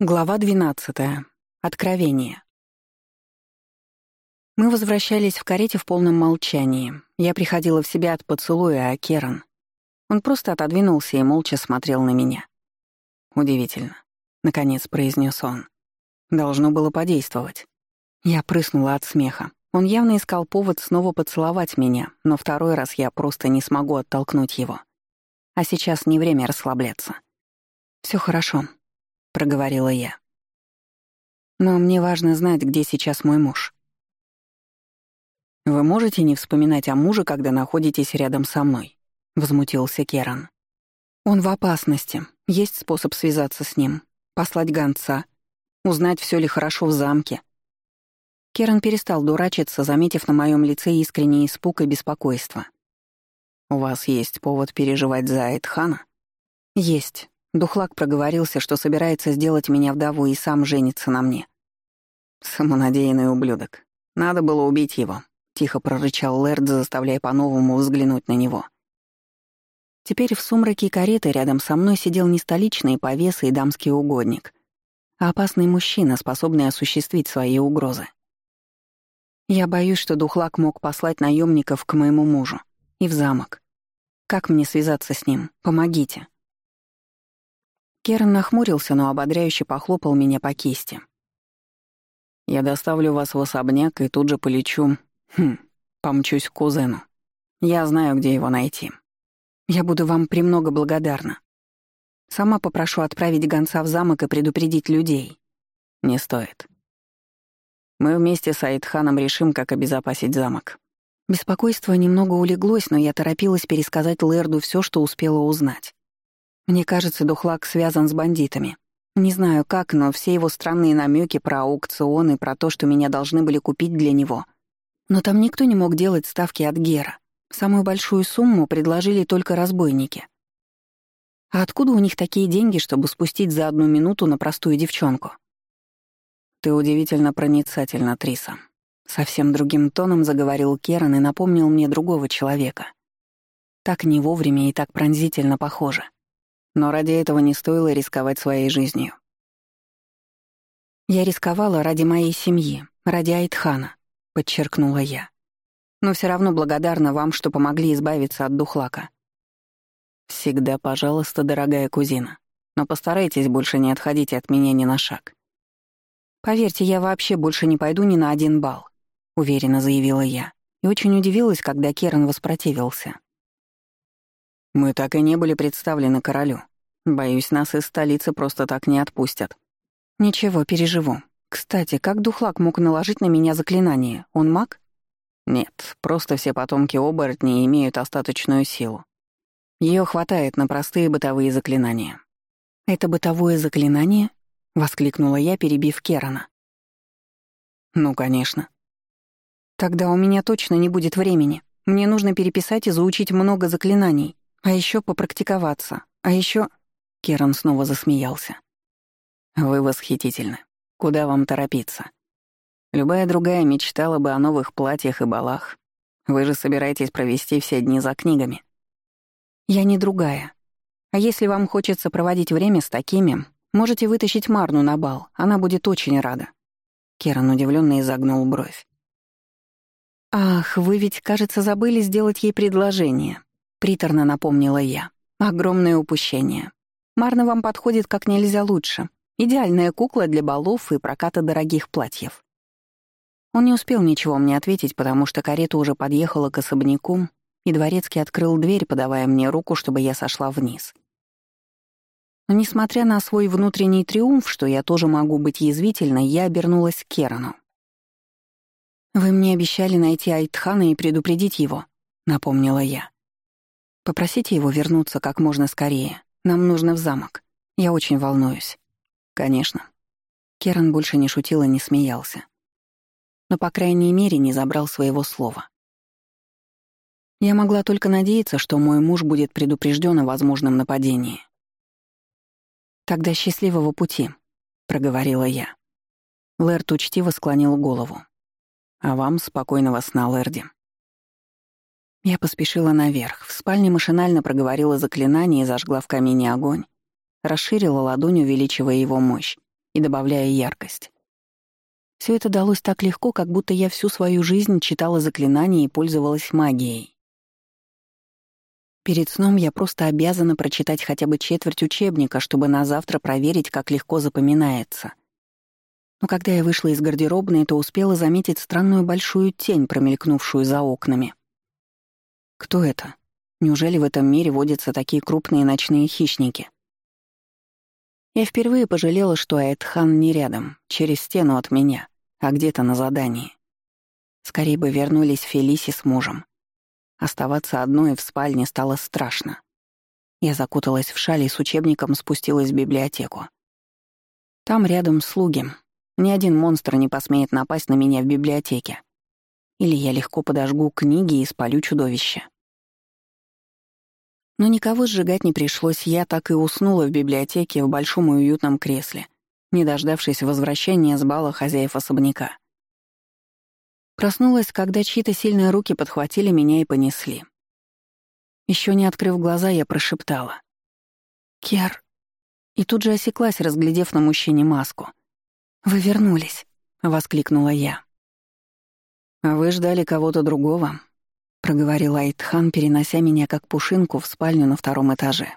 Глава 12. Откровение. Мы возвращались в карете в полном молчании. Я приходила в себя от поцелуя, а. Он просто отодвинулся и молча смотрел на меня. «Удивительно», — наконец произнес он. «Должно было подействовать». Я прыснула от смеха. Он явно искал повод снова поцеловать меня, но второй раз я просто не смогу оттолкнуть его. А сейчас не время расслабляться. Все хорошо», проговорила я. Но мне важно знать, где сейчас мой муж. Вы можете не вспоминать о муже, когда находитесь рядом со мной, возмутился Керан. Он в опасности. Есть способ связаться с ним, послать гонца, узнать, все ли хорошо в замке. Керан перестал дурачиться, заметив на моем лице искренний испуг и беспокойство. «У вас есть повод переживать за Айтхана?» «Есть. Духлак проговорился, что собирается сделать меня вдову и сам женится на мне. Самонадеянный ублюдок. Надо было убить его, тихо прорычал Лэрд, заставляя по-новому взглянуть на него. Теперь в сумраке кареты рядом со мной сидел не столичный повес и дамский угодник, а опасный мужчина, способный осуществить свои угрозы. Я боюсь, что Духлак мог послать наемников к моему мужу и в замок. Как мне связаться с ним? Помогите. Керн нахмурился, но ободряюще похлопал меня по кисти. «Я доставлю вас в особняк и тут же полечу... Хм, помчусь к кузену. Я знаю, где его найти. Я буду вам премного благодарна. Сама попрошу отправить гонца в замок и предупредить людей. Не стоит. Мы вместе с Айтханом решим, как обезопасить замок». Беспокойство немного улеглось, но я торопилась пересказать Лэрду все, что успела узнать. Мне кажется, Духлак связан с бандитами. Не знаю как, но все его странные намеки про аукционы, про то, что меня должны были купить для него. Но там никто не мог делать ставки от Гера. Самую большую сумму предложили только разбойники. А откуда у них такие деньги, чтобы спустить за одну минуту на простую девчонку? Ты удивительно проницательна, Триса. Совсем другим тоном заговорил Керан и напомнил мне другого человека. Так не вовремя и так пронзительно похоже. Но ради этого не стоило рисковать своей жизнью. «Я рисковала ради моей семьи, ради Айтхана», — подчеркнула я. «Но все равно благодарна вам, что помогли избавиться от духлака». «Всегда, пожалуйста, дорогая кузина, но постарайтесь больше не отходить от меня ни на шаг». «Поверьте, я вообще больше не пойду ни на один бал», — уверенно заявила я, и очень удивилась, когда Керн воспротивился. Мы так и не были представлены королю. Боюсь, нас из столицы просто так не отпустят. Ничего, переживу. Кстати, как Духлак мог наложить на меня заклинание? Он маг? Нет, просто все потомки оборотней имеют остаточную силу. Ее хватает на простые бытовые заклинания. «Это бытовое заклинание?» — воскликнула я, перебив Керана. «Ну, конечно». «Тогда у меня точно не будет времени. Мне нужно переписать и заучить много заклинаний. А еще попрактиковаться. А еще... Керан снова засмеялся. Вы восхитительны. Куда вам торопиться? Любая другая мечтала бы о новых платьях и балах. Вы же собираетесь провести все дни за книгами. Я не другая. А если вам хочется проводить время с такими, можете вытащить Марну на бал. Она будет очень рада. Керан удивленно изогнул бровь. «Ах, вы ведь, кажется, забыли сделать ей предложение приторно напомнила я. Огромное упущение. Марна вам подходит как нельзя лучше. Идеальная кукла для балов и проката дорогих платьев. Он не успел ничего мне ответить, потому что карета уже подъехала к особняку, и дворецкий открыл дверь, подавая мне руку, чтобы я сошла вниз. Несмотря на свой внутренний триумф, что я тоже могу быть язвительной, я обернулась к Керану. «Вы мне обещали найти Айтхана и предупредить его», — напомнила я. Попросите его вернуться как можно скорее. Нам нужно в замок. Я очень волнуюсь. Конечно. Керан больше не шутил и не смеялся. Но, по крайней мере, не забрал своего слова. Я могла только надеяться, что мой муж будет предупрежден о возможном нападении. «Тогда счастливого пути», — проговорила я. Лэрд учтиво склонил голову. «А вам спокойного сна, Лэрди». Я поспешила наверх. В спальне машинально проговорила заклинание и зажгла в камине огонь. Расширила ладонь, увеличивая его мощь. и добавляя яркость. Все это далось так легко, как будто я всю свою жизнь читала заклинания и пользовалась магией. Перед сном я просто обязана прочитать хотя бы четверть учебника, чтобы на завтра проверить, как легко запоминается. Но когда я вышла из гардеробной, то успела заметить странную большую тень, промелькнувшую за окнами. Кто это? Неужели в этом мире водятся такие крупные ночные хищники? Я впервые пожалела, что Айтхан не рядом, через стену от меня, а где-то на задании. Скорее бы вернулись Фелиси с мужем. Оставаться одной в спальне стало страшно. Я закуталась в шаль и с учебником спустилась в библиотеку. Там рядом слуги. Ни один монстр не посмеет напасть на меня в библиотеке. Или я легко подожгу книги и спалю чудовище. Но никого сжигать не пришлось, я так и уснула в библиотеке в большом и уютном кресле, не дождавшись возвращения с бала хозяев особняка. Проснулась, когда чьи-то сильные руки подхватили меня и понесли. Еще не открыв глаза, я прошептала. «Кер». И тут же осеклась, разглядев на мужчине маску. «Вы вернулись», — воскликнула я. «А вы ждали кого-то другого?» — проговорил Айтхан, перенося меня как пушинку в спальню на втором этаже.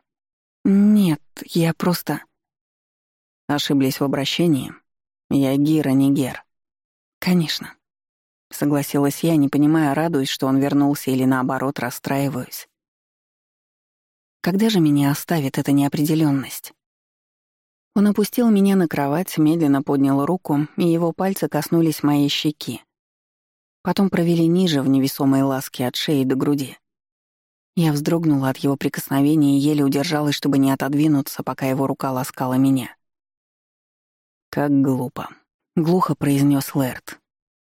«Нет, я просто...» Ошиблись в обращении. Я Гира, не Гер. «Конечно. Согласилась я, не понимая, радуюсь, что он вернулся или наоборот расстраиваюсь. Когда же меня оставит эта неопределенность? Он опустил меня на кровать, медленно поднял руку, и его пальцы коснулись моей щеки. Потом провели ниже в невесомой ласке от шеи до груди. Я вздрогнула от его прикосновения и еле удержалась, чтобы не отодвинуться, пока его рука ласкала меня. «Как глупо», — глухо произнес Лэрт.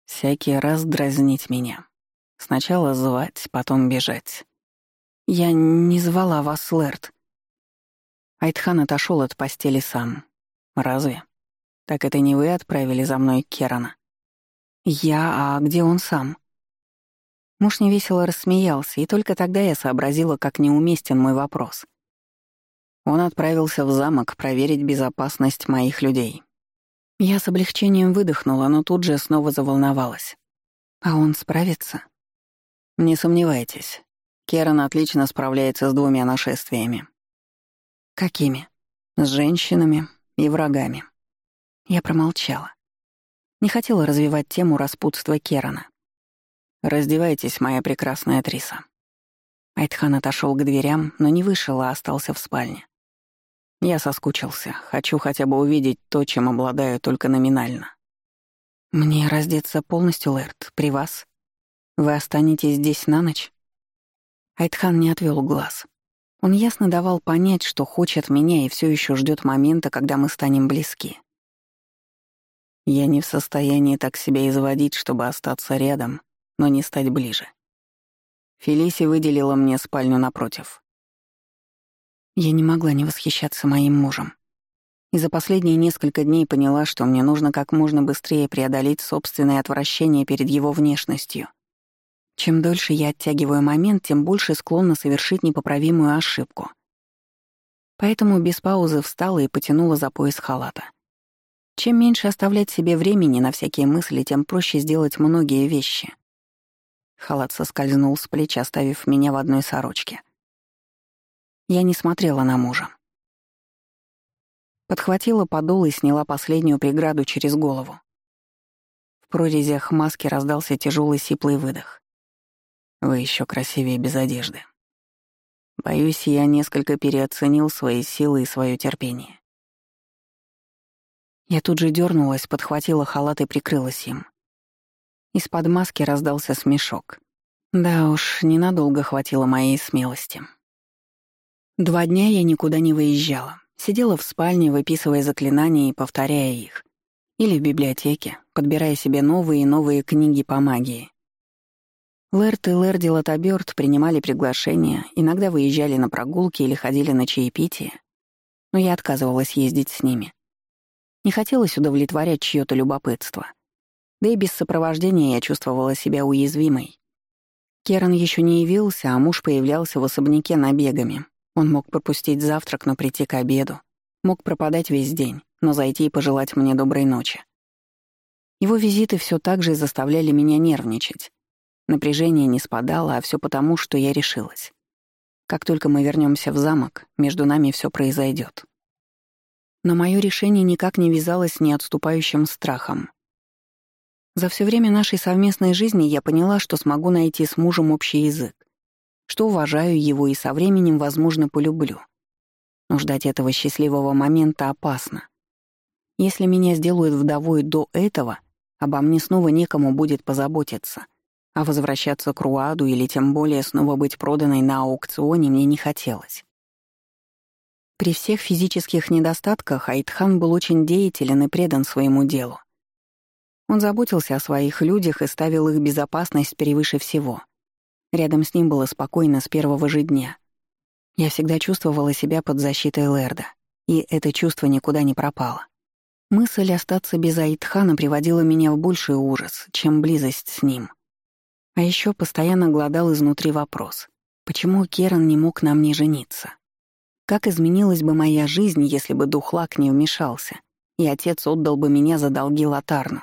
Всякий раз дразнить меня. Сначала звать, потом бежать. Я не звала вас, Лэрд. Айтхан отошел от постели сам. Разве? Так это не вы отправили за мной Керана? Я, а где он сам? Муж невесело рассмеялся, и только тогда я сообразила, как неуместен мой вопрос. Он отправился в замок проверить безопасность моих людей. Я с облегчением выдохнула, но тут же снова заволновалась. А он справится? Не сомневайтесь. Керан отлично справляется с двумя нашествиями. Какими? С женщинами и врагами. Я промолчала. Не хотела развивать тему распутства Керана. «Раздевайтесь, моя прекрасная Триса». Айтхан отошел к дверям, но не вышел, а остался в спальне. Я соскучился. Хочу хотя бы увидеть то, чем обладаю только номинально. Мне раздеться полностью, Лэрд, при вас? Вы останетесь здесь на ночь? Айтхан не отвел глаз. Он ясно давал понять, что хочет меня и все еще ждет момента, когда мы станем близки. Я не в состоянии так себя изводить, чтобы остаться рядом, но не стать ближе. Фелиси выделила мне спальню напротив. Я не могла не восхищаться моим мужем. И за последние несколько дней поняла, что мне нужно как можно быстрее преодолеть собственное отвращение перед его внешностью. Чем дольше я оттягиваю момент, тем больше склонна совершить непоправимую ошибку. Поэтому без паузы встала и потянула за пояс халата. Чем меньше оставлять себе времени на всякие мысли, тем проще сделать многие вещи. Халат соскользнул с плеч, оставив меня в одной сорочке. Я не смотрела на мужа. Подхватила подол и сняла последнюю преграду через голову. В прорезях маски раздался тяжелый сиплый выдох. Вы еще красивее без одежды. Боюсь, я несколько переоценил свои силы и свое терпение. Я тут же дернулась, подхватила халат и прикрылась им. Из-под маски раздался смешок. Да уж, ненадолго хватило моей смелости. Два дня я никуда не выезжала. Сидела в спальне, выписывая заклинания и повторяя их. Или в библиотеке, подбирая себе новые и новые книги по магии. Лэрт и Лэрди Латобёрд принимали приглашения, иногда выезжали на прогулки или ходили на чаепитие. Но я отказывалась ездить с ними. Не хотелось удовлетворять чьё-то любопытство. Да и без сопровождения я чувствовала себя уязвимой. Керан еще не явился, а муж появлялся в особняке набегами, он мог пропустить завтрак, но прийти к обеду. Мог пропадать весь день, но зайти и пожелать мне доброй ночи. Его визиты все так же заставляли меня нервничать. Напряжение не спадало, а все потому, что я решилась. Как только мы вернемся в замок, между нами все произойдет. Но мое решение никак не вязалось с неотступающим страхом. За все время нашей совместной жизни я поняла, что смогу найти с мужем общий язык, что уважаю его и со временем, возможно, полюблю. Но ждать этого счастливого момента опасно. Если меня сделают вдовой до этого, обо мне снова некому будет позаботиться, а возвращаться к Руаду или тем более снова быть проданной на аукционе мне не хотелось. При всех физических недостатках Айтхан был очень деятелен и предан своему делу. Он заботился о своих людях и ставил их безопасность превыше всего. Рядом с ним было спокойно с первого же дня. Я всегда чувствовала себя под защитой Лерда, и это чувство никуда не пропало. Мысль остаться без Айтхана приводила меня в больший ужас, чем близость с ним. А еще постоянно гладал изнутри вопрос, почему Керан не мог на мне жениться? Как изменилась бы моя жизнь, если бы Духлак не вмешался, и отец отдал бы меня за долги Латарну?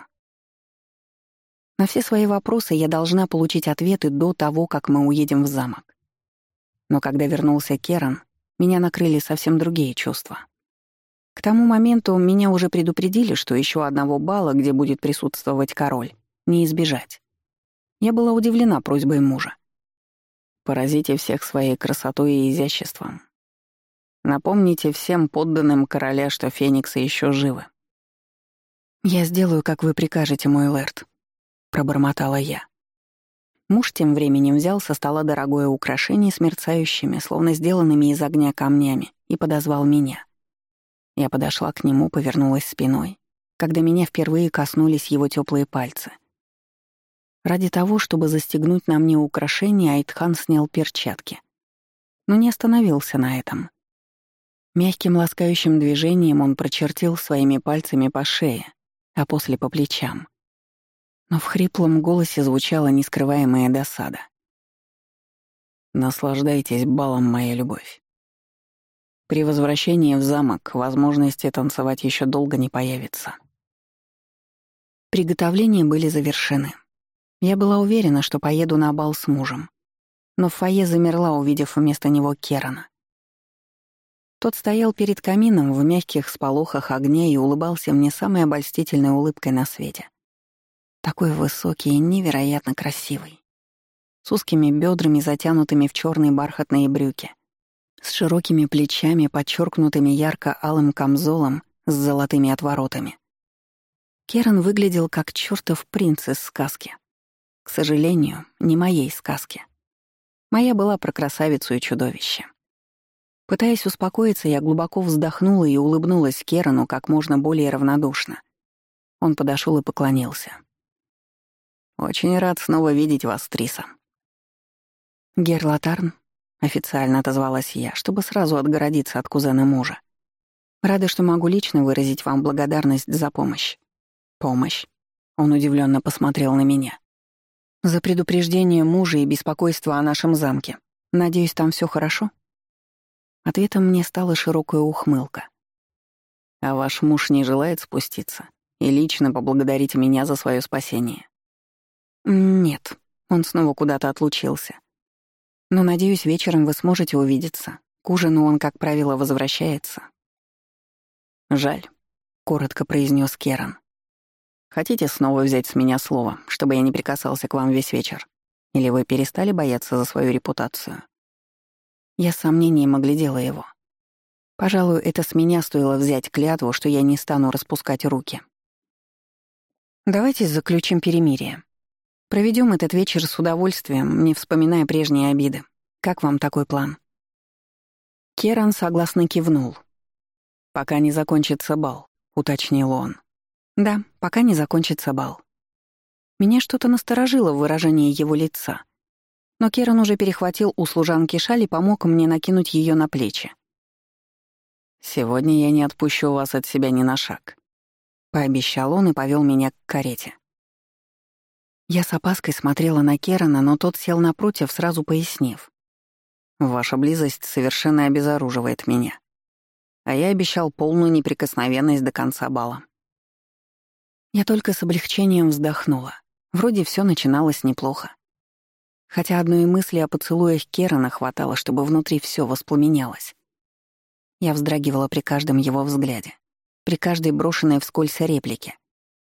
На все свои вопросы я должна получить ответы до того, как мы уедем в замок. Но когда вернулся Керан, меня накрыли совсем другие чувства. К тому моменту меня уже предупредили, что еще одного бала, где будет присутствовать король, не избежать. Я была удивлена просьбой мужа. «Поразите всех своей красотой и изяществом, Напомните всем подданным короля, что фениксы еще живы. «Я сделаю, как вы прикажете, мой лэрд», — пробормотала я. Муж тем временем взял со стола дорогое украшение с мерцающими, словно сделанными из огня камнями, и подозвал меня. Я подошла к нему, повернулась спиной, когда меня впервые коснулись его теплые пальцы. Ради того, чтобы застегнуть на мне украшение, Айтхан снял перчатки. Но не остановился на этом. Мягким ласкающим движением он прочертил своими пальцами по шее, а после по плечам. Но в хриплом голосе звучала нескрываемая досада. «Наслаждайтесь балом, моя любовь. При возвращении в замок возможности танцевать еще долго не появится». Приготовления были завершены. Я была уверена, что поеду на бал с мужем. Но в фойе замерла, увидев вместо него Керана. Тот стоял перед камином в мягких сполохах огня и улыбался мне самой обольстительной улыбкой на свете. Такой высокий и невероятно красивый. С узкими бедрами, затянутыми в черные бархатные брюки. С широкими плечами, подчеркнутыми ярко-алым камзолом с золотыми отворотами. Керан выглядел как чертов принц из сказки. К сожалению, не моей сказки. Моя была про красавицу и чудовище. Пытаясь успокоиться, я глубоко вздохнула и улыбнулась Керану как можно более равнодушно. Он подошел и поклонился. «Очень рад снова видеть вас, Триса». «Герлатарн», — официально отозвалась я, чтобы сразу отгородиться от кузена мужа. «Рада, что могу лично выразить вам благодарность за помощь». «Помощь?» — он удивленно посмотрел на меня. «За предупреждение мужа и беспокойство о нашем замке. Надеюсь, там все хорошо?» Ответом мне стала широкая ухмылка. «А ваш муж не желает спуститься и лично поблагодарить меня за свое спасение?» «Нет», — он снова куда-то отлучился. «Но, надеюсь, вечером вы сможете увидеться. К ужину он, как правило, возвращается». «Жаль», — коротко произнес Керан. «Хотите снова взять с меня слово, чтобы я не прикасался к вам весь вечер? Или вы перестали бояться за свою репутацию?» Я с сомнением оглядела его. Пожалуй, это с меня стоило взять клятву, что я не стану распускать руки. Давайте заключим перемирие. Проведем этот вечер с удовольствием, не вспоминая прежние обиды. Как вам такой план? Керан согласно кивнул. «Пока не закончится бал», — уточнил он. «Да, пока не закончится бал». Меня что-то насторожило в выражении его лица — но Керан уже перехватил у служанки шаль и помог мне накинуть ее на плечи. «Сегодня я не отпущу вас от себя ни на шаг», — пообещал он и повел меня к карете. Я с опаской смотрела на Керана, но тот сел напротив, сразу пояснив. «Ваша близость совершенно обезоруживает меня. А я обещал полную неприкосновенность до конца бала. Я только с облегчением вздохнула. Вроде все начиналось неплохо. Хотя одной мысли о поцелуях Керана хватало, чтобы внутри все воспламенялось. Я вздрагивала при каждом его взгляде, при каждой брошенной вскользь реплике,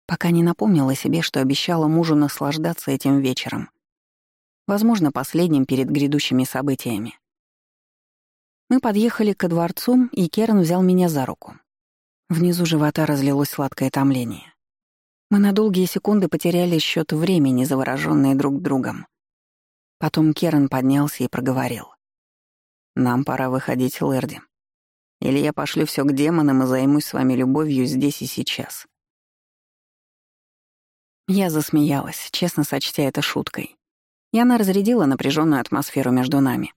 пока не напомнила себе, что обещала мужу наслаждаться этим вечером. Возможно, последним перед грядущими событиями. Мы подъехали ко дворцу, и Керн взял меня за руку. Внизу живота разлилось сладкое томление. Мы на долгие секунды потеряли счет времени, завороженные друг другом. Потом Керн поднялся и проговорил. «Нам пора выходить, Лерди. Или я пошлю все к демонам и займусь с вами любовью здесь и сейчас». Я засмеялась, честно сочтя это шуткой. И она разрядила напряженную атмосферу между нами.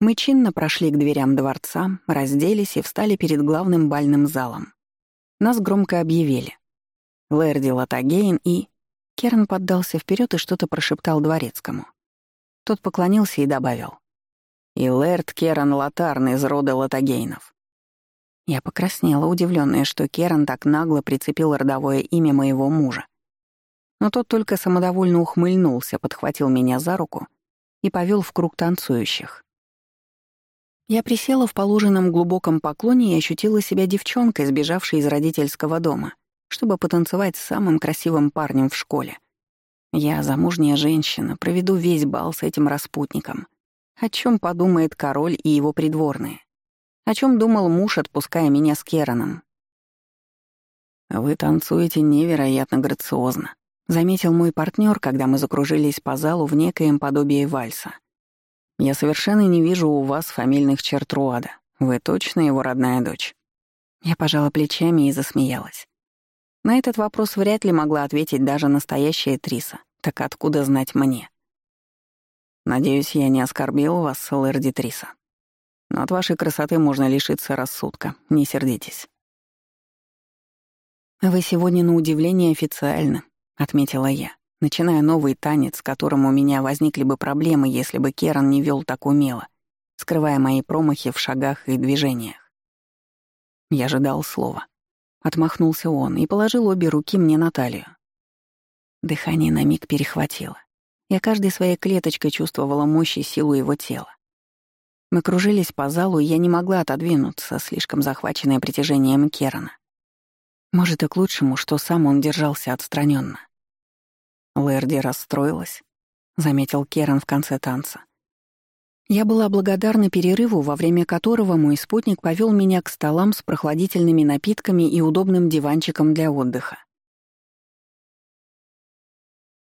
Мы чинно прошли к дверям дворца, разделись и встали перед главным бальным залом. Нас громко объявили. Лэрди Латагейн и... Керн поддался вперед и что-то прошептал дворецкому. Тот поклонился и добавил. «И Лэрд Керан Латарн из рода Латагейнов». Я покраснела, удивленная, что Керан так нагло прицепил родовое имя моего мужа. Но тот только самодовольно ухмыльнулся, подхватил меня за руку и повел в круг танцующих. Я присела в положенном глубоком поклоне и ощутила себя девчонкой, сбежавшей из родительского дома, чтобы потанцевать с самым красивым парнем в школе. Я, замужняя женщина, проведу весь бал с этим распутником. О чем подумает король и его придворные? О чем думал муж, отпуская меня с Кераном? «Вы танцуете невероятно грациозно», — заметил мой партнер, когда мы закружились по залу в некоем подобии вальса. Я совершенно не вижу у вас фамильных черт Руада. Вы точно его родная дочь?» Я пожала плечами и засмеялась. На этот вопрос вряд ли могла ответить даже настоящая Триса. Так откуда знать мне? Надеюсь, я не оскорбил вас, лэрди Триса. Но от вашей красоты можно лишиться рассудка. Не сердитесь. «Вы сегодня на удивление официально», — отметила я начиная новый танец, с которым у меня возникли бы проблемы, если бы Керан не вел так умело, скрывая мои промахи в шагах и движениях. Я ожидал слова. Отмахнулся он и положил обе руки мне на талию. Дыхание на миг перехватило. Я каждой своей клеточкой чувствовала мощь и силу его тела. Мы кружились по залу, и я не могла отодвинуться, слишком захваченная притяжением Керана. Может, и к лучшему, что сам он держался отстраненно. Лэрди расстроилась, заметил Керан в конце танца. Я была благодарна перерыву, во время которого мой спутник повел меня к столам с прохладительными напитками и удобным диванчиком для отдыха.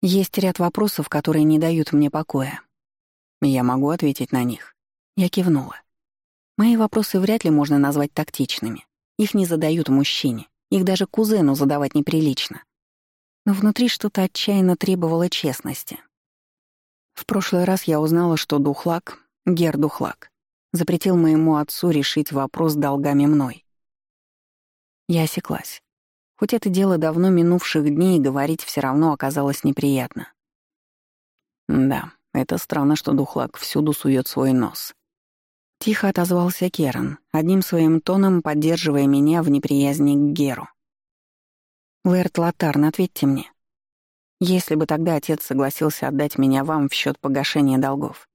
Есть ряд вопросов, которые не дают мне покоя. Я могу ответить на них. Я кивнула. Мои вопросы вряд ли можно назвать тактичными. Их не задают мужчине. Их даже кузену задавать неприлично но внутри что-то отчаянно требовало честности. В прошлый раз я узнала, что Духлак, Гер Духлак, запретил моему отцу решить вопрос долгами мной. Я осеклась. Хоть это дело давно минувших дней, говорить все равно оказалось неприятно. Да, это странно, что Духлак всюду сует свой нос. Тихо отозвался Керан, одним своим тоном поддерживая меня в неприязни к Геру. Лэрд Латарн, ответьте мне. Если бы тогда отец согласился отдать меня вам в счет погашения долгов,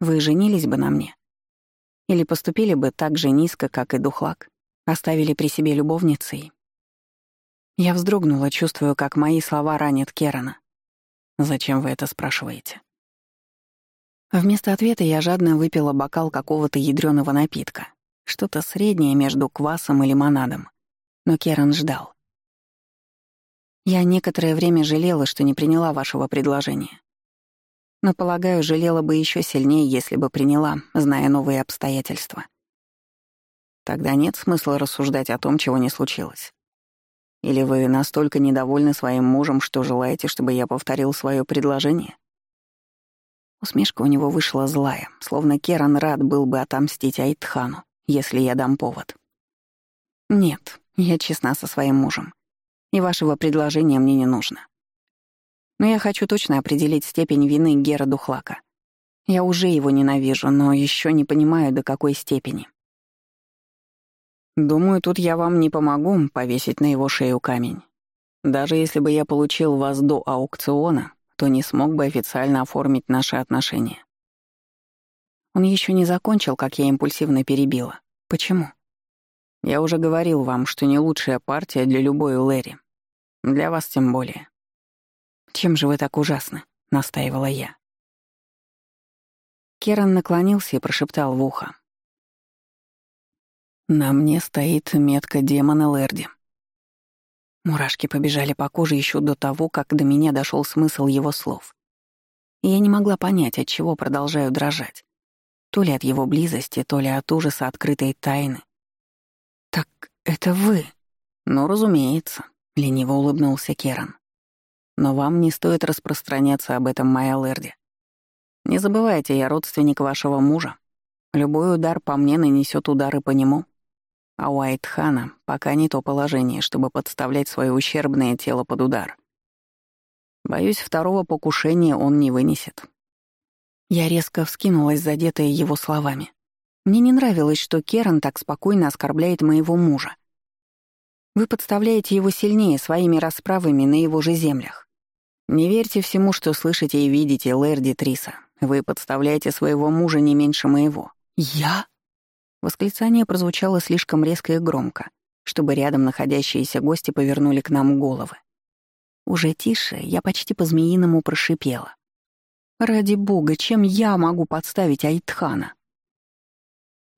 вы женились бы на мне? Или поступили бы так же низко, как и Духлак, оставили при себе любовницей? Я вздрогнула, чувствуя, как мои слова ранят Керана. «Зачем вы это спрашиваете?» Вместо ответа я жадно выпила бокал какого-то ядреного напитка, что-то среднее между квасом и лимонадом. Но Керан ждал. Я некоторое время жалела, что не приняла вашего предложения. Но, полагаю, жалела бы еще сильнее, если бы приняла, зная новые обстоятельства. Тогда нет смысла рассуждать о том, чего не случилось. Или вы настолько недовольны своим мужем, что желаете, чтобы я повторил свое предложение? Усмешка у него вышла злая, словно Керан рад был бы отомстить Айтхану, если я дам повод. Нет, я честна со своим мужем и вашего предложения мне не нужно. Но я хочу точно определить степень вины Гера Духлака. Я уже его ненавижу, но еще не понимаю, до какой степени. Думаю, тут я вам не помогу повесить на его шею камень. Даже если бы я получил вас до аукциона, то не смог бы официально оформить наши отношения. Он еще не закончил, как я импульсивно перебила. Почему? Я уже говорил вам, что не лучшая партия для любой Лэри. Для вас тем более. Чем же вы так ужасны? настаивала я. Керан наклонился и прошептал в ухо. На мне стоит метка демона Лерди. Мурашки побежали по коже еще до того, как до меня дошел смысл его слов. Я не могла понять, от чего продолжаю дрожать. То ли от его близости, то ли от ужаса открытой тайны. «Так это вы?» «Ну, разумеется», — лениво улыбнулся Керан. «Но вам не стоит распространяться об этом, моя Лерди. Не забывайте, я родственник вашего мужа. Любой удар по мне нанесет удары по нему. А у Айтхана пока не то положение, чтобы подставлять свое ущербное тело под удар. Боюсь, второго покушения он не вынесет. Я резко вскинулась, задетая его словами. Мне не нравилось, что Керан так спокойно оскорбляет моего мужа. Вы подставляете его сильнее своими расправами на его же землях. Не верьте всему, что слышите и видите, Лэрди Триса. Вы подставляете своего мужа не меньше моего. Я? Восклицание прозвучало слишком резко и громко, чтобы рядом находящиеся гости повернули к нам головы. Уже тише я почти по-змеиному прошипела. «Ради бога, чем я могу подставить Айтхана?»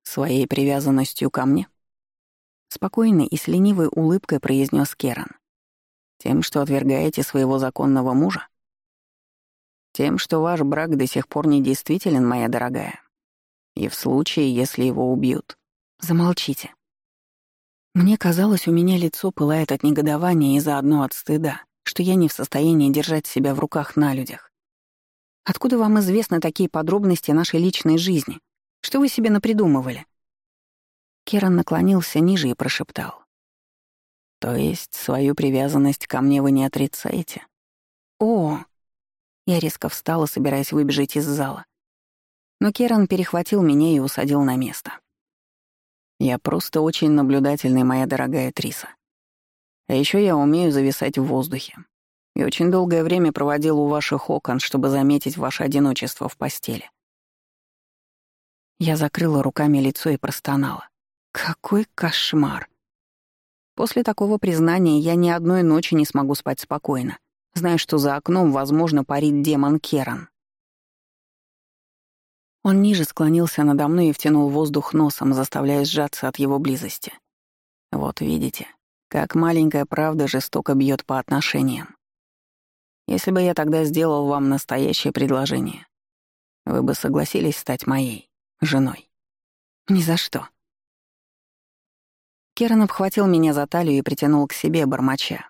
«Своей привязанностью ко мне?» Спокойно и с ленивой улыбкой произнес Керан. «Тем, что отвергаете своего законного мужа?» «Тем, что ваш брак до сих пор не действителен, моя дорогая?» И в случае, если его убьют. Замолчите. Мне казалось, у меня лицо пылает от негодования и заодно от стыда, что я не в состоянии держать себя в руках на людях. Откуда вам известны такие подробности нашей личной жизни? Что вы себе напридумывали?» Керан наклонился ниже и прошептал. «То есть свою привязанность ко мне вы не отрицаете?» «О!» Я резко встала, собираясь выбежать из зала. Но Керан перехватил меня и усадил на место. «Я просто очень наблюдательный, моя дорогая Триса. А еще я умею зависать в воздухе. И очень долгое время проводил у ваших окон, чтобы заметить ваше одиночество в постели». Я закрыла руками лицо и простонала. «Какой кошмар!» После такого признания я ни одной ночи не смогу спать спокойно, зная, что за окном, возможно, парит демон Керан. Он ниже склонился надо мной и втянул воздух носом, заставляя сжаться от его близости. Вот видите, как маленькая правда жестоко бьет по отношениям. Если бы я тогда сделал вам настоящее предложение, вы бы согласились стать моей женой. Ни за что. Керан обхватил меня за талию и притянул к себе, бормоча.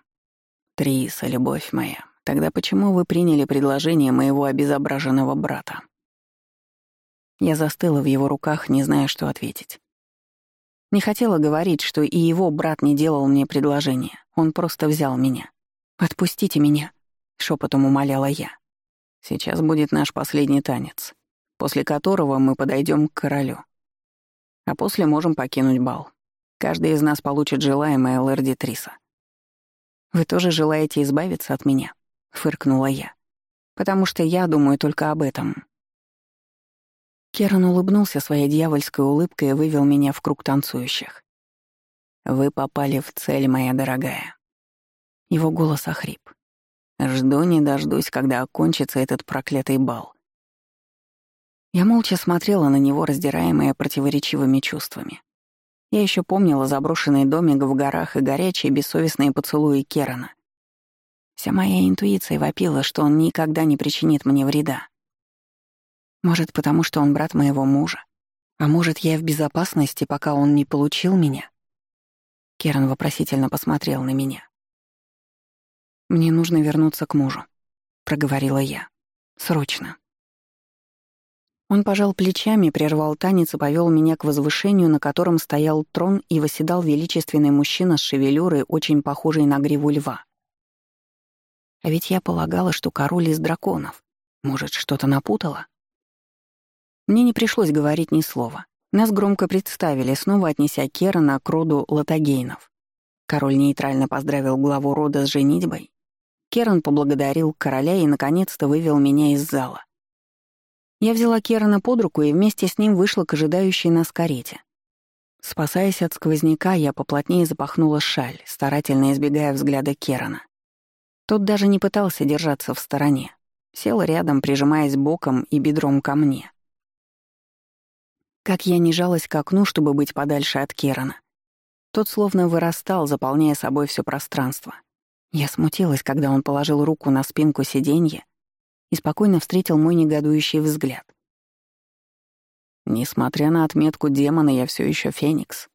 «Триса, любовь моя, тогда почему вы приняли предложение моего обезображенного брата?» Я застыла в его руках, не зная, что ответить. Не хотела говорить, что и его брат не делал мне предложение. Он просто взял меня. «Отпустите меня», — шепотом умоляла я. «Сейчас будет наш последний танец, после которого мы подойдем к королю. А после можем покинуть бал. Каждый из нас получит желаемое Лэрди Триса». «Вы тоже желаете избавиться от меня?» — фыркнула я. «Потому что я думаю только об этом. Керан улыбнулся своей дьявольской улыбкой и вывел меня в круг танцующих. «Вы попали в цель, моя дорогая». Его голос охрип. «Жду не дождусь, когда окончится этот проклятый бал». Я молча смотрела на него, раздираемая противоречивыми чувствами. Я еще помнила заброшенный домик в горах и горячие бессовестные поцелуи Керана. Вся моя интуиция вопила, что он никогда не причинит мне вреда. Может, потому что он брат моего мужа? А может, я в безопасности, пока он не получил меня? Керан вопросительно посмотрел на меня. «Мне нужно вернуться к мужу», — проговорила я. «Срочно». Он пожал плечами, прервал танец и повел меня к возвышению, на котором стоял трон и восседал величественный мужчина с шевелюрой, очень похожей на гриву льва. А ведь я полагала, что король из драконов. Может, что-то напутала? Мне не пришлось говорить ни слова. Нас громко представили, снова отнеся Керана к роду Латагейнов. Король нейтрально поздравил главу рода с женитьбой. Керан поблагодарил короля и, наконец-то, вывел меня из зала. Я взяла Керана под руку и вместе с ним вышла к ожидающей нас карете. Спасаясь от сквозняка, я поплотнее запахнула шаль, старательно избегая взгляда Керана. Тот даже не пытался держаться в стороне. Сел рядом, прижимаясь боком и бедром ко мне. Как я не жалась к окну, чтобы быть подальше от Керана. Тот словно вырастал, заполняя собой все пространство. Я смутилась, когда он положил руку на спинку сиденья и спокойно встретил мой негодующий взгляд. Несмотря на отметку демона, я все еще Феникс.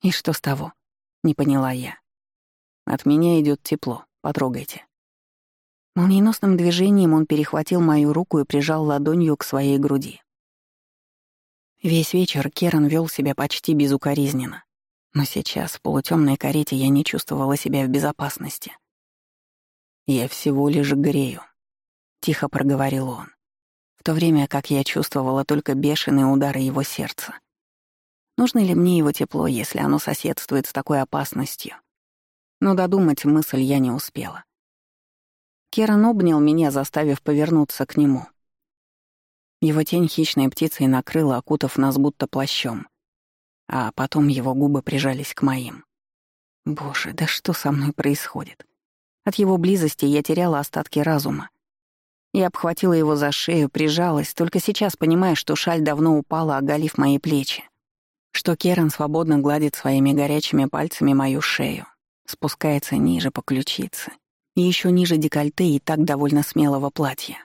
И что с того? Не поняла я. От меня идет тепло, потрогайте. Молниеносным движением он перехватил мою руку и прижал ладонью к своей груди. Весь вечер Керан вел себя почти безукоризненно. Но сейчас, в полутемной карете, я не чувствовала себя в безопасности. «Я всего лишь грею», — тихо проговорил он, в то время как я чувствовала только бешеные удары его сердца. Нужно ли мне его тепло, если оно соседствует с такой опасностью? Но додумать мысль я не успела. Керан обнял меня, заставив повернуться к нему. Его тень хищной птицей накрыла, окутав нас будто плащом а потом его губы прижались к моим. Боже, да что со мной происходит? От его близости я теряла остатки разума. Я обхватила его за шею, прижалась, только сейчас понимая, что шаль давно упала, оголив мои плечи. Что Керан свободно гладит своими горячими пальцами мою шею, спускается ниже по ключице и еще ниже декольте и так довольно смелого платья.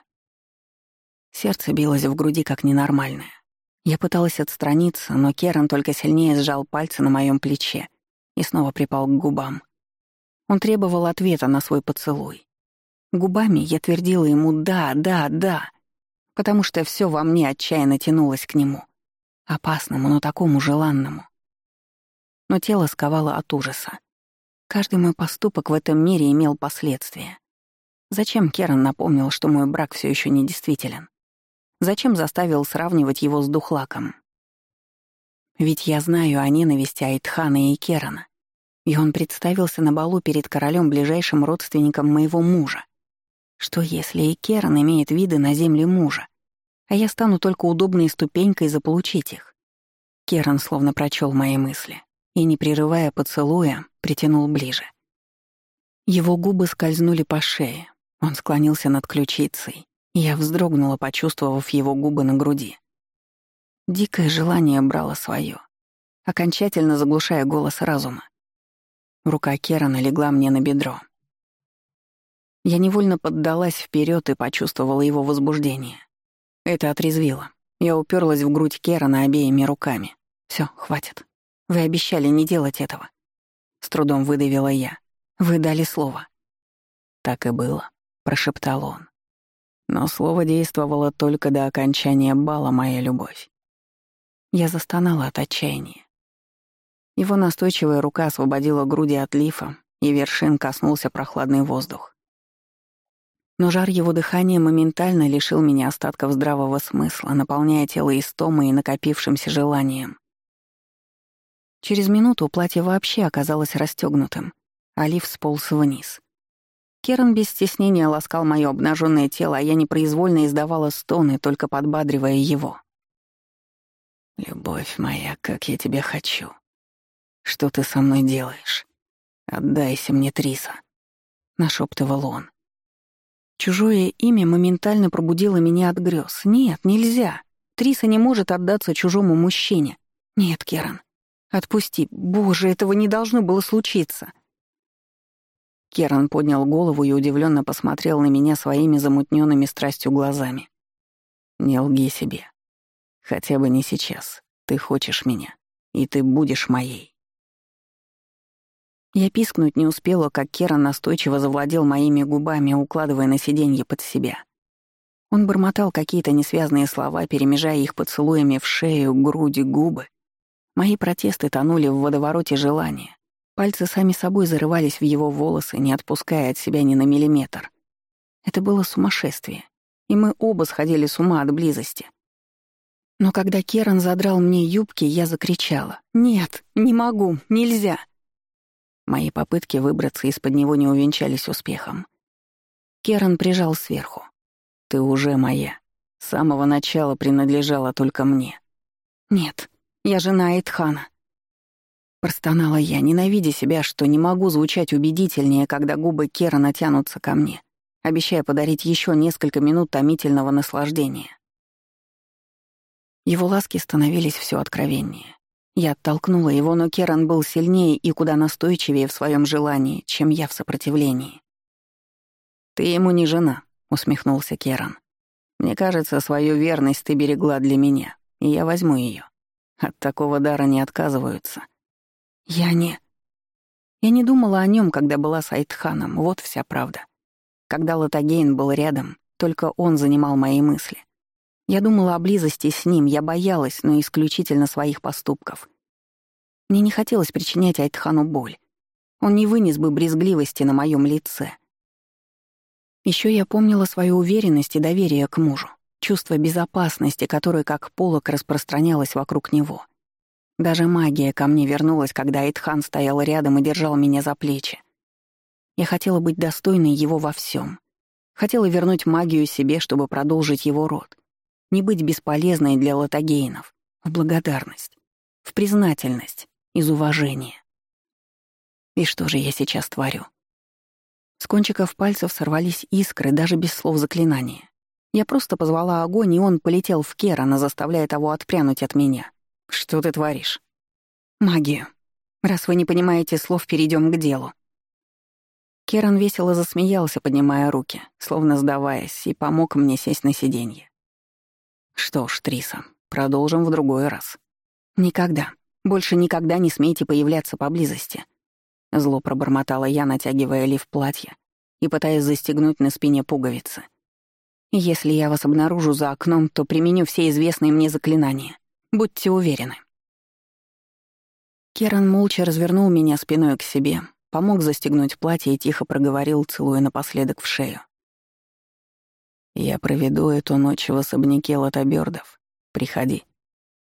Сердце билось в груди как ненормальное. Я пыталась отстраниться, но Керан только сильнее сжал пальцы на моем плече и снова припал к губам. Он требовал ответа на свой поцелуй. Губами я твердила ему «да, да, да», потому что все во мне отчаянно тянулось к нему. Опасному, но такому желанному. Но тело сковало от ужаса. Каждый мой поступок в этом мире имел последствия. Зачем Керан напомнил, что мой брак все еще недействителен? Зачем заставил сравнивать его с Духлаком? Ведь я знаю о ненависти Айтхана и Керана. И он представился на балу перед королем ближайшим родственником моего мужа. Что если и Керан имеет виды на земли мужа, а я стану только удобной ступенькой заполучить их? Керан словно прочел мои мысли и, не прерывая поцелуя, притянул ближе. Его губы скользнули по шее, он склонился над ключицей, я вздрогнула, почувствовав его губы на груди. Дикое желание брало свое, окончательно заглушая голос разума. Рука Керана легла мне на бедро. Я невольно поддалась вперед и почувствовала его возбуждение. Это отрезвило. Я уперлась в грудь Керана обеими руками. Все, хватит. Вы обещали не делать этого. С трудом выдавила я. Вы дали слово. Так и было, прошептал он. Но слово действовало только до окончания бала «Моя любовь». Я застонала от отчаяния. Его настойчивая рука освободила груди от лифа, и вершин коснулся прохладный воздух. Но жар его дыхания моментально лишил меня остатков здравого смысла, наполняя тело истомой и накопившимся желанием. Через минуту платье вообще оказалось расстегнутым, а лиф сполз вниз. Керан без стеснения ласкал мое обнаженное тело, а я непроизвольно издавала стоны, только подбадривая его. «Любовь моя, как я тебя хочу. Что ты со мной делаешь? Отдайся мне, Триса», — нашептывал он. Чужое имя моментально пробудило меня от грез. «Нет, нельзя. Триса не может отдаться чужому мужчине. Нет, Керан, отпусти. Боже, этого не должно было случиться». Керан поднял голову и удивленно посмотрел на меня своими замутненными страстью глазами. «Не лги себе. Хотя бы не сейчас. Ты хочешь меня, и ты будешь моей». Я пискнуть не успела, как Керан настойчиво завладел моими губами, укладывая на сиденье под себя. Он бормотал какие-то несвязные слова, перемежая их поцелуями в шею, груди, губы. Мои протесты тонули в водовороте желания, Пальцы сами собой зарывались в его волосы, не отпуская от себя ни на миллиметр. Это было сумасшествие, и мы оба сходили с ума от близости. Но когда Керан задрал мне юбки, я закричала. «Нет, не могу, нельзя!» Мои попытки выбраться из-под него не увенчались успехом. Керан прижал сверху. «Ты уже моя. С самого начала принадлежала только мне». «Нет, я жена Эйтхана». Простонала я, ненавидя себя, что не могу звучать убедительнее, когда губы Керана тянутся ко мне, обещая подарить еще несколько минут томительного наслаждения. Его ласки становились все откровеннее. Я оттолкнула его, но Керан был сильнее и куда настойчивее в своем желании, чем я в сопротивлении. «Ты ему не жена», — усмехнулся Керан. «Мне кажется, свою верность ты берегла для меня, и я возьму ее. От такого дара не отказываются». «Я не...» Я не думала о нем, когда была с Айтханом, вот вся правда. Когда Латагейн был рядом, только он занимал мои мысли. Я думала о близости с ним, я боялась, но исключительно своих поступков. Мне не хотелось причинять Айтхану боль. Он не вынес бы брезгливости на моем лице. Еще я помнила свою уверенность и доверие к мужу, чувство безопасности, которое как полок распространялось вокруг него. Даже магия ко мне вернулась, когда Айтхан стоял рядом и держал меня за плечи. Я хотела быть достойной его во всем. Хотела вернуть магию себе, чтобы продолжить его род не быть бесполезной для латагейнов, в благодарность, в признательность, из уважения. И что же я сейчас творю? С кончиков пальцев сорвались искры, даже без слов заклинания. Я просто позвала огонь, и он полетел в Керана, заставляя того отпрянуть от меня. «Что ты творишь?» «Магию. Раз вы не понимаете слов, перейдем к делу». Керан весело засмеялся, поднимая руки, словно сдаваясь, и помог мне сесть на сиденье. Что ж, Триса, продолжим в другой раз. Никогда. Больше никогда не смейте появляться поблизости. Зло пробормотала я, натягивая лиф платья и пытаясь застегнуть на спине пуговицы. Если я вас обнаружу за окном, то применю все известные мне заклинания. Будьте уверены. Керан молча развернул меня спиной к себе, помог застегнуть платье и тихо проговорил, целуя напоследок в шею. Я проведу эту ночь в особняке лотобёрдов. Приходи.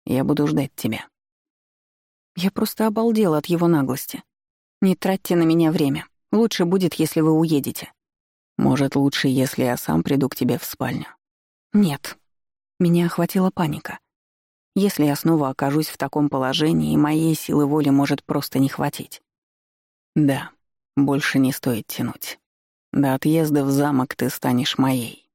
Я буду ждать тебя». Я просто обалдела от его наглости. «Не тратьте на меня время. Лучше будет, если вы уедете». «Может, лучше, если я сам приду к тебе в спальню?» «Нет». Меня охватила паника. Если я снова окажусь в таком положении, моей силы воли может просто не хватить. Да, больше не стоит тянуть. До отъезда в замок ты станешь моей.